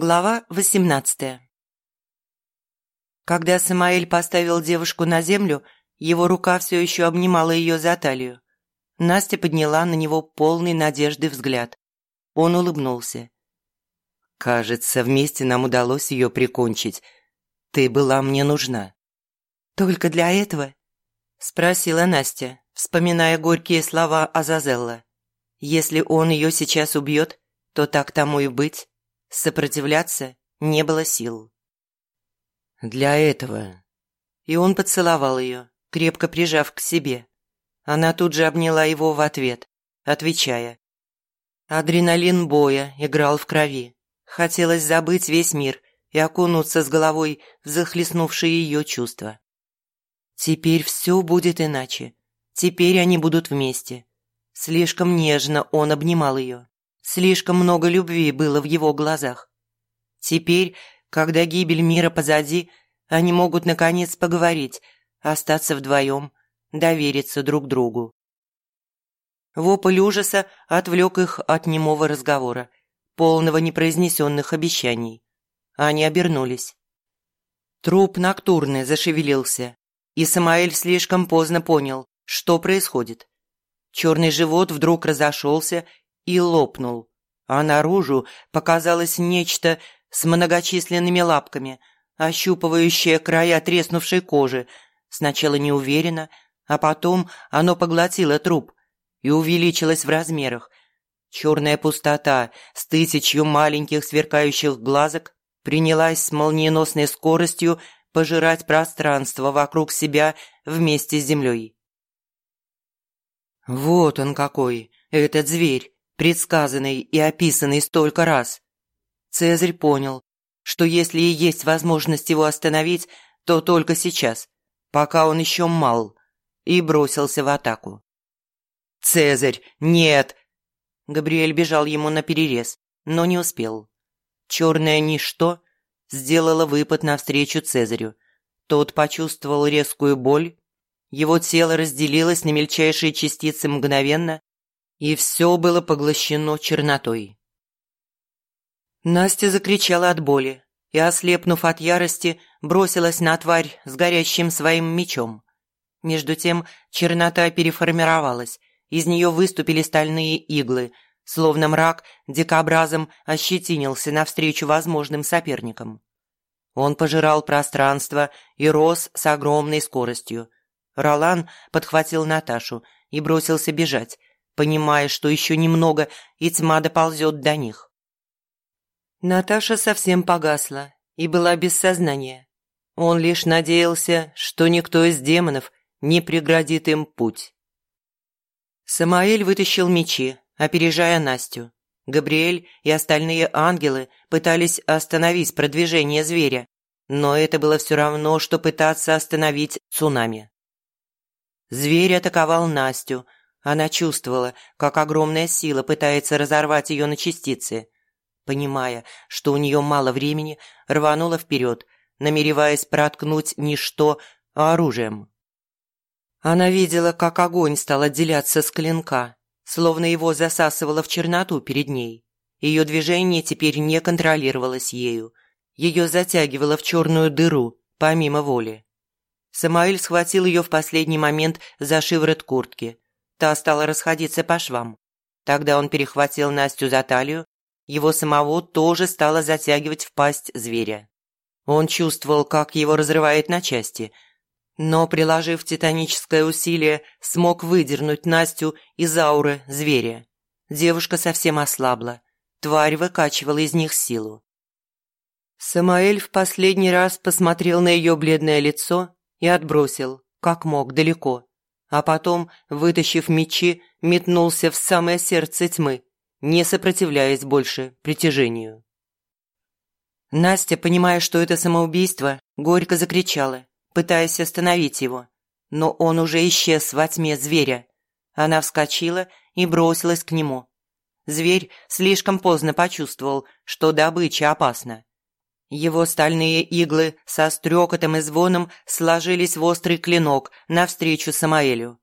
Глава 18 Когда Самаэль поставил девушку на землю, его рука все еще обнимала ее за талию. Настя подняла на него полный надежды взгляд. Он улыбнулся. «Кажется, вместе нам удалось ее прикончить. Ты была мне нужна». «Только для этого?» – спросила Настя, вспоминая горькие слова Азазелла. «Если он ее сейчас убьет, то так тому и быть». Сопротивляться не было сил. «Для этого...» И он поцеловал ее, крепко прижав к себе. Она тут же обняла его в ответ, отвечая. Адреналин боя играл в крови. Хотелось забыть весь мир и окунуться с головой в захлестнувшие ее чувства. Теперь все будет иначе. Теперь они будут вместе. Слишком нежно он обнимал ее. Слишком много любви было в его глазах. Теперь, когда гибель мира позади, они могут наконец поговорить, остаться вдвоем, довериться друг другу. Вопль ужаса отвлек их от немого разговора, полного непроизнесенных обещаний. Они обернулись. Труп ноктурный зашевелился, и Самаэль слишком поздно понял, что происходит. Черный живот вдруг разошелся и лопнул, а наружу показалось нечто с многочисленными лапками, ощупывающее края треснувшей кожи, сначала неуверенно, а потом оно поглотило труп и увеличилось в размерах. Черная пустота с тысячью маленьких сверкающих глазок принялась с молниеносной скоростью пожирать пространство вокруг себя вместе с землей. Вот он какой, этот зверь, предсказанный и описанный столько раз. Цезарь понял, что если и есть возможность его остановить, то только сейчас, пока он еще мал, и бросился в атаку. «Цезарь, нет!» Габриэль бежал ему на перерез, но не успел. Черное ничто сделало выпад навстречу Цезарю. Тот почувствовал резкую боль, его тело разделилось на мельчайшие частицы мгновенно, и все было поглощено чернотой. Настя закричала от боли и, ослепнув от ярости, бросилась на тварь с горящим своим мечом. Между тем чернота переформировалась, из нее выступили стальные иглы, словно мрак дикобразом ощетинился навстречу возможным соперникам. Он пожирал пространство и рос с огромной скоростью. Ролан подхватил Наташу и бросился бежать, понимая, что еще немного, и тьма доползет до них. Наташа совсем погасла и была без сознания. Он лишь надеялся, что никто из демонов не преградит им путь. Самаэль вытащил мечи, опережая Настю. Габриэль и остальные ангелы пытались остановить продвижение зверя, но это было все равно, что пытаться остановить цунами. Зверь атаковал Настю – она чувствовала, как огромная сила пытается разорвать ее на частицы. Понимая, что у нее мало времени, рванула вперед, намереваясь проткнуть не что, а оружием. Она видела, как огонь стал отделяться с клинка, словно его засасывало в черноту перед ней. Ее движение теперь не контролировалось ею. Ее затягивало в черную дыру, помимо воли. Самаэль схватил ее в последний момент за шиворот куртки – Та стала расходиться по швам. Тогда он перехватил Настю за талию, его самого тоже стало затягивать в пасть зверя. Он чувствовал, как его разрывает на части, но, приложив титаническое усилие, смог выдернуть Настю из ауры зверя. Девушка совсем ослабла. Тварь выкачивала из них силу. Самаэль в последний раз посмотрел на ее бледное лицо и отбросил, как мог, далеко а потом, вытащив мечи, метнулся в самое сердце тьмы, не сопротивляясь больше притяжению. Настя, понимая, что это самоубийство, горько закричала, пытаясь остановить его. Но он уже исчез во тьме зверя. Она вскочила и бросилась к нему. Зверь слишком поздно почувствовал, что добыча опасна. Его стальные иглы со стрекотом и звоном сложились в острый клинок навстречу Самаэлю.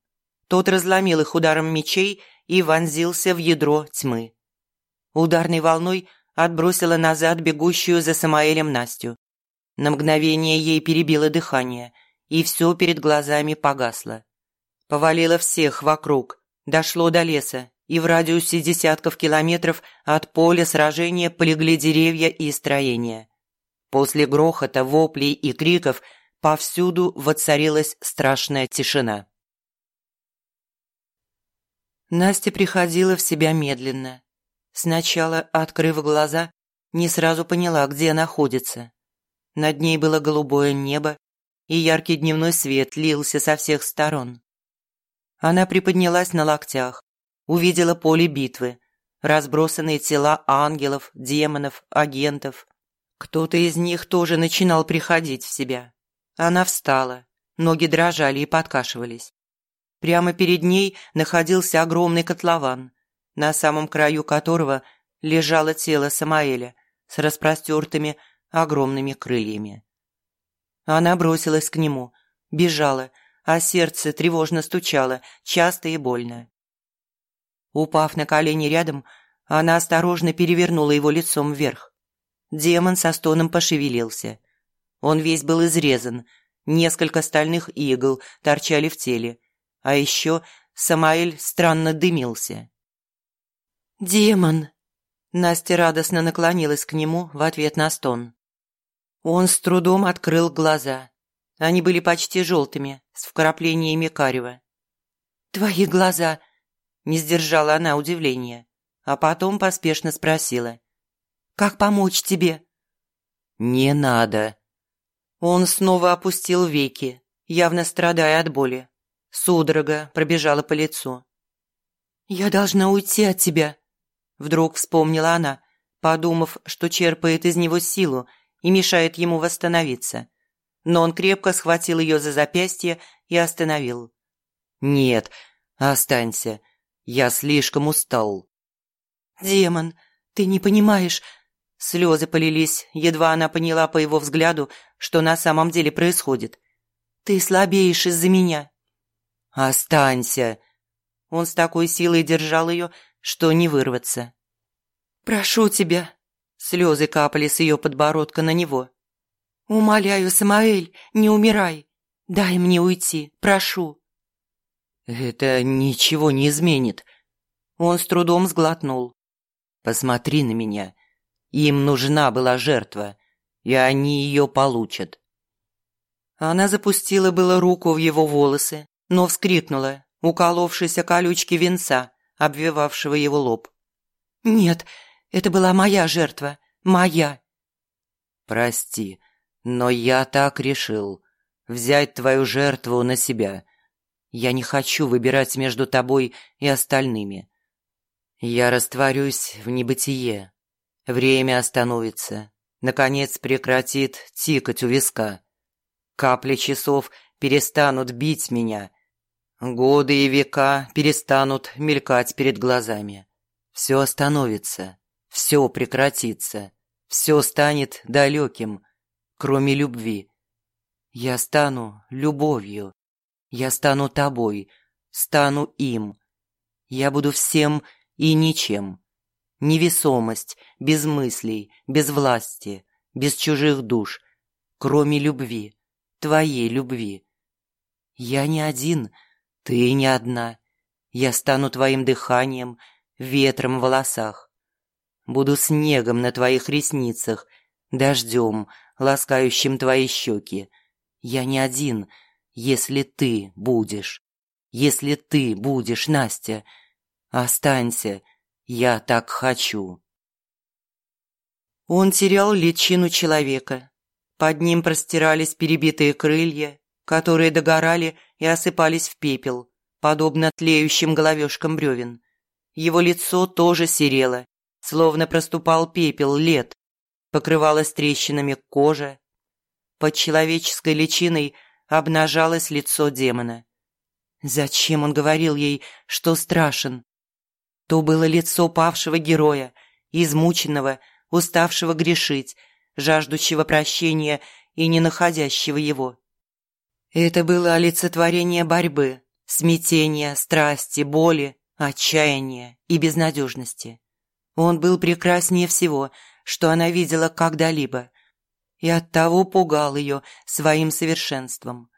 Тот разломил их ударом мечей и вонзился в ядро тьмы. Ударной волной отбросила назад бегущую за Самаэлем Настю. На мгновение ей перебило дыхание, и все перед глазами погасло. Повалило всех вокруг, дошло до леса, и в радиусе десятков километров от поля сражения полегли деревья и строения. После грохота, воплей и криков повсюду воцарилась страшная тишина. Настя приходила в себя медленно. Сначала, открыв глаза, не сразу поняла, где находится. Над ней было голубое небо, и яркий дневной свет лился со всех сторон. Она приподнялась на локтях, увидела поле битвы, разбросанные тела ангелов, демонов, агентов. Кто-то из них тоже начинал приходить в себя. Она встала, ноги дрожали и подкашивались. Прямо перед ней находился огромный котлован, на самом краю которого лежало тело Самаэля с распростертыми огромными крыльями. Она бросилась к нему, бежала, а сердце тревожно стучало, часто и больно. Упав на колени рядом, она осторожно перевернула его лицом вверх. Демон со стоном пошевелился. Он весь был изрезан, несколько стальных игл торчали в теле, а еще Самаэль странно дымился. «Демон!» Настя радостно наклонилась к нему в ответ на стон. Он с трудом открыл глаза. Они были почти желтыми, с вкраплениями карева. «Твои глаза!» Не сдержала она удивления, а потом поспешно спросила. «Как помочь тебе?» «Не надо». Он снова опустил веки, явно страдая от боли. Судорога пробежала по лицу. «Я должна уйти от тебя», – вдруг вспомнила она, подумав, что черпает из него силу и мешает ему восстановиться. Но он крепко схватил ее за запястье и остановил. «Нет, останься. Я слишком устал». «Демон, ты не понимаешь...» Слезы полились, едва она поняла по его взгляду, что на самом деле происходит. «Ты слабеешь из-за меня». «Останься!» Он с такой силой держал ее, что не вырваться. «Прошу тебя!» Слезы капали с ее подбородка на него. «Умоляю, Самаэль, не умирай! Дай мне уйти, прошу!» «Это ничего не изменит». Он с трудом сглотнул. «Посмотри на меня. Им нужна была жертва, и они ее получат». Она запустила было руку в его волосы, но вскрикнула, уколовшись о колючки венца, обвивавшего его лоб. «Нет, это была моя жертва, моя». «Прости, но я так решил. Взять твою жертву на себя. Я не хочу выбирать между тобой и остальными. Я растворюсь в небытие. Время остановится. Наконец прекратит тикать у виска. Капли часов перестанут бить меня. Годы и века перестанут мелькать перед глазами. Все остановится, все прекратится, все станет далеким, кроме любви. Я стану любовью. Я стану тобой, стану им. Я буду всем и ничем. Невесомость, без мыслей, без власти, без чужих душ, кроме любви, твоей любви. Я не один, ты не одна. Я стану твоим дыханием, ветром в волосах. Буду снегом на твоих ресницах, дождем, ласкающим твои щеки. Я не один, если ты будешь. Если ты будешь, Настя, останься, я так хочу. Он терял личину человека. Под ним простирались перебитые крылья, которые догорали и осыпались в пепел, подобно тлеющим головешкам бревен. Его лицо тоже серело, словно проступал пепел лет, покрывалась трещинами кожа. Под человеческой личиной обнажалось лицо демона. Зачем он говорил ей, что страшен? То было лицо павшего героя, измученного, уставшего грешить, жаждущего прощения и не находящего его. Это было олицетворение борьбы, смятения, страсти, боли, отчаяния и безнадежности. Он был прекраснее всего, что она видела когда-либо, и оттого пугал ее своим совершенством.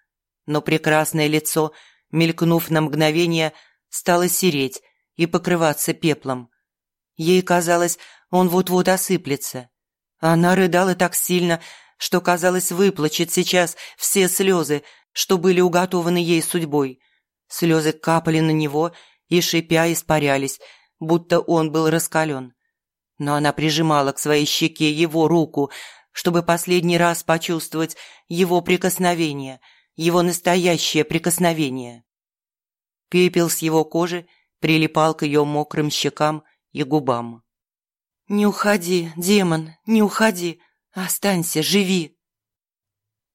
Но прекрасное лицо, мелькнув на мгновение, стало сереть и покрываться пеплом. Ей казалось, он вот-вот осыплется. Она рыдала так сильно, что, казалось, выплачет сейчас все слезы, что были уготованы ей судьбой. Слезы капали на него и, шипя, испарялись, будто он был раскален. Но она прижимала к своей щеке его руку, чтобы последний раз почувствовать его прикосновение, его настоящее прикосновение. Пепел с его кожи прилипал к ее мокрым щекам и губам. «Не уходи, демон, не уходи, останься, живи!»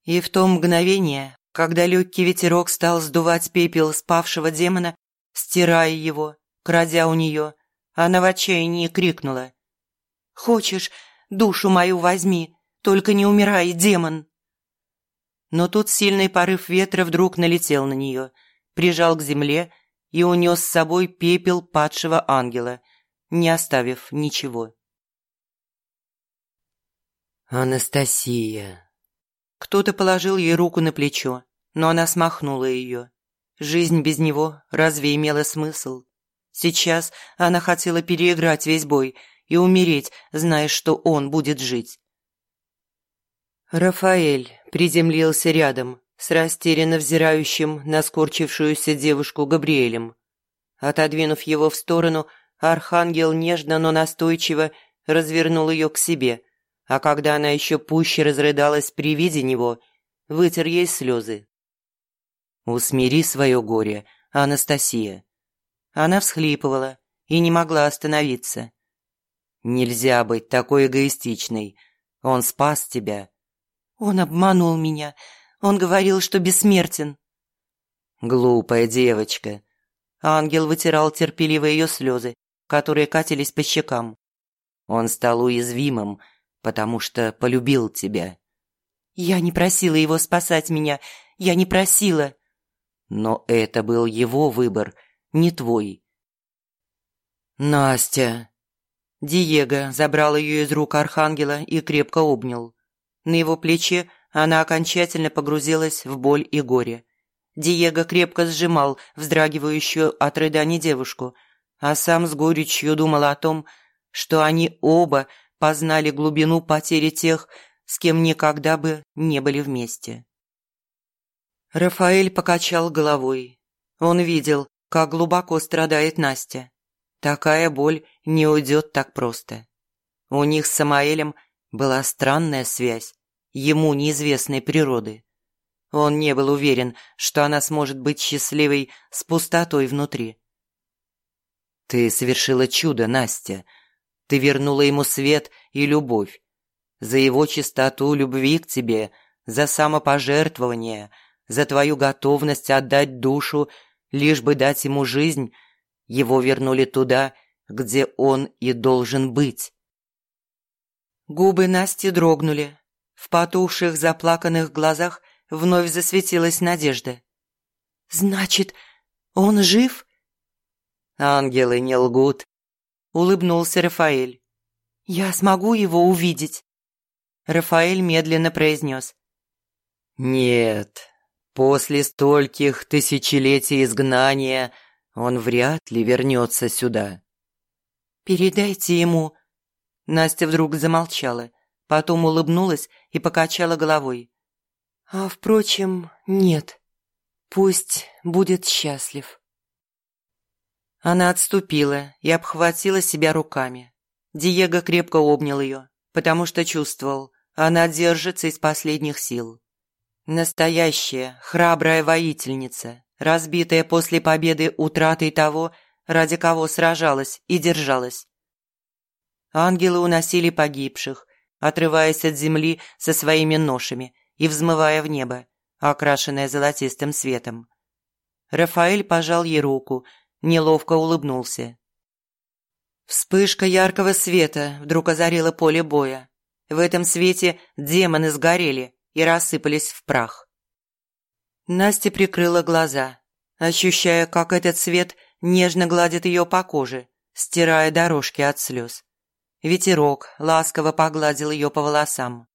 И в то мгновение, когда легкий ветерок стал сдувать пепел спавшего демона, стирая его, крадя у нее, она в отчаянии крикнула. «Хочешь, душу мою возьми, только не умирай, демон!» Но тут сильный порыв ветра вдруг налетел на нее, прижал к земле и унес с собой пепел падшего ангела, не оставив ничего. «Анастасия!» Кто-то положил ей руку на плечо, но она смахнула ее. Жизнь без него разве имела смысл? Сейчас она хотела переиграть весь бой и умереть, зная, что он будет жить. Рафаэль приземлился рядом с растерянно взирающим на скорчившуюся девушку Габриэлем. Отодвинув его в сторону, архангел нежно, но настойчиво развернул ее к себе – а когда она еще пуще разрыдалась при виде него, вытер ей слезы. «Усмири свое горе, Анастасия». Она всхлипывала и не могла остановиться. «Нельзя быть такой эгоистичной. Он спас тебя». «Он обманул меня. Он говорил, что бессмертен». «Глупая девочка». Ангел вытирал терпеливо ее слезы, которые катились по щекам. Он стал уязвимым, потому что полюбил тебя». «Я не просила его спасать меня, я не просила». «Но это был его выбор, не твой». «Настя!» Диего забрал ее из рук архангела и крепко обнял. На его плече она окончательно погрузилась в боль и горе. Диего крепко сжимал вздрагивающую от рыданий девушку, а сам с горечью думал о том, что они оба познали глубину потери тех, с кем никогда бы не были вместе. Рафаэль покачал головой. Он видел, как глубоко страдает Настя. Такая боль не уйдет так просто. У них с Самаэлем была странная связь, ему неизвестной природы. Он не был уверен, что она сможет быть счастливой с пустотой внутри. «Ты совершила чудо, Настя», ты вернула ему свет и любовь. За его чистоту любви к тебе, за самопожертвование, за твою готовность отдать душу, лишь бы дать ему жизнь, его вернули туда, где он и должен быть. Губы Насти дрогнули. В потухших, заплаканных глазах вновь засветилась надежда. «Значит, он жив?» «Ангелы не лгут», улыбнулся Рафаэль. «Я смогу его увидеть?» Рафаэль медленно произнес. «Нет, после стольких тысячелетий изгнания он вряд ли вернется сюда». «Передайте ему...» Настя вдруг замолчала, потом улыбнулась и покачала головой. «А, впрочем, нет. Пусть будет счастлив». Она отступила и обхватила себя руками. Диего крепко обнял ее, потому что чувствовал, она держится из последних сил. Настоящая, храбрая воительница, разбитая после победы утратой того, ради кого сражалась и держалась. Ангелы уносили погибших, отрываясь от земли со своими ношами и взмывая в небо, окрашенное золотистым светом. Рафаэль пожал ей руку неловко улыбнулся. Вспышка яркого света вдруг озарила поле боя. В этом свете демоны сгорели и рассыпались в прах. Настя прикрыла глаза, ощущая, как этот свет нежно гладит ее по коже, стирая дорожки от слез. Ветерок ласково погладил ее по волосам.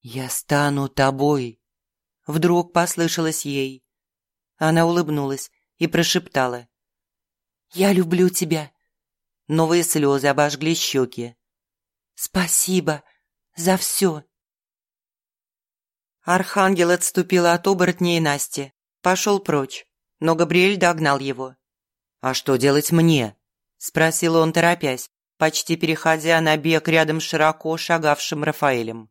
«Я стану тобой», – вдруг послышалось ей. Она улыбнулась и прошептала. «Я люблю тебя». Новые слезы обожгли щеки. «Спасибо за все». Архангел отступил от оборотней и Насти, пошел прочь, но Габриэль догнал его. «А что делать мне?» – спросил он, торопясь, почти переходя на бег рядом широко шагавшим Рафаэлем.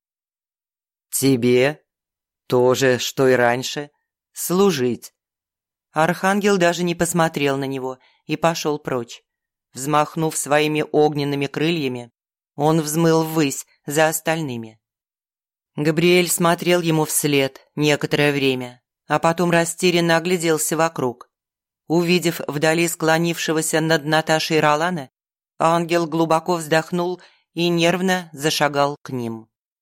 «Тебе? Тоже, что и раньше. Служить». Архангел даже не посмотрел на него и пошел прочь. Взмахнув своими огненными крыльями, он взмыл ввысь за остальными. Габриэль смотрел ему вслед некоторое время, а потом растерянно огляделся вокруг. Увидев вдали склонившегося над Наташей Ролана, ангел глубоко вздохнул и нервно зашагал к ним.